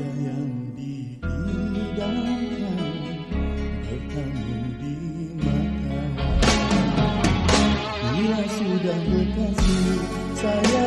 yang dihidangkan bertamu di mata. Bila sudah kekasih saya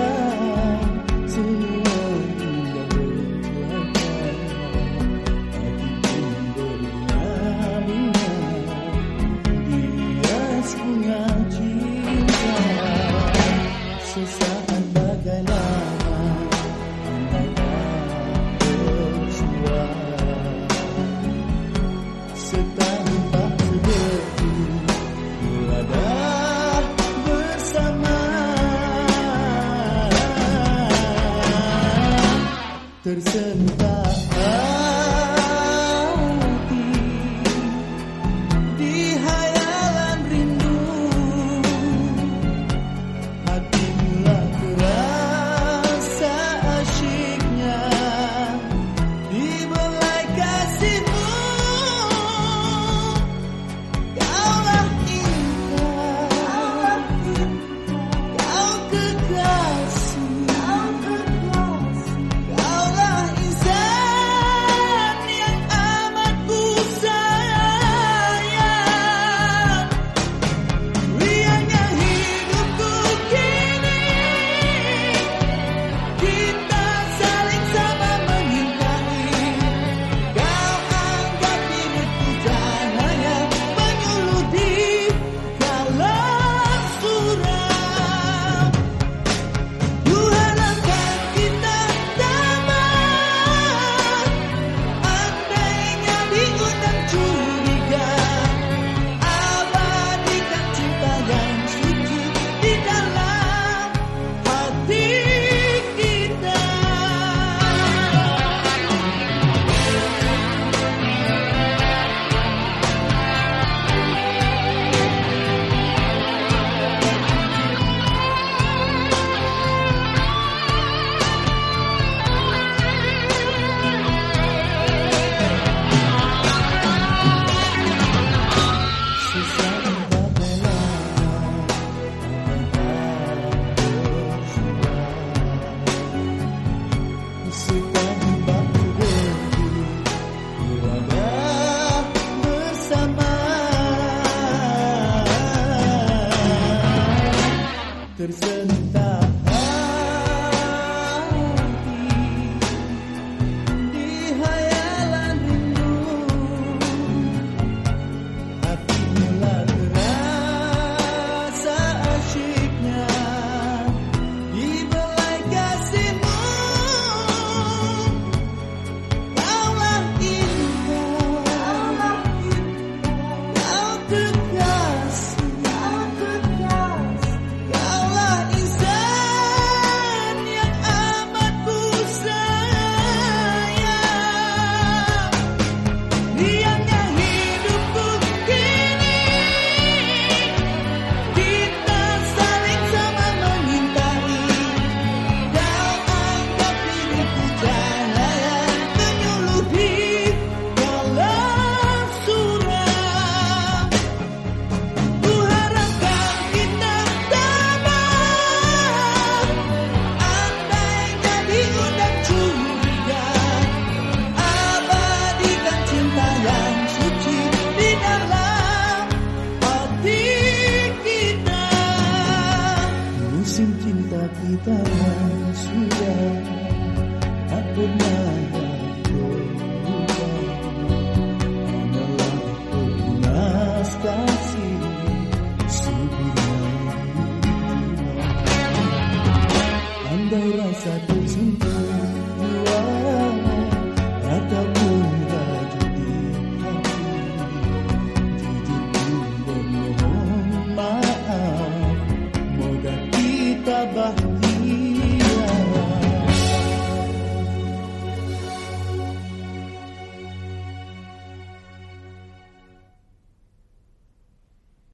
she Kırsanım kita sudah tak pernah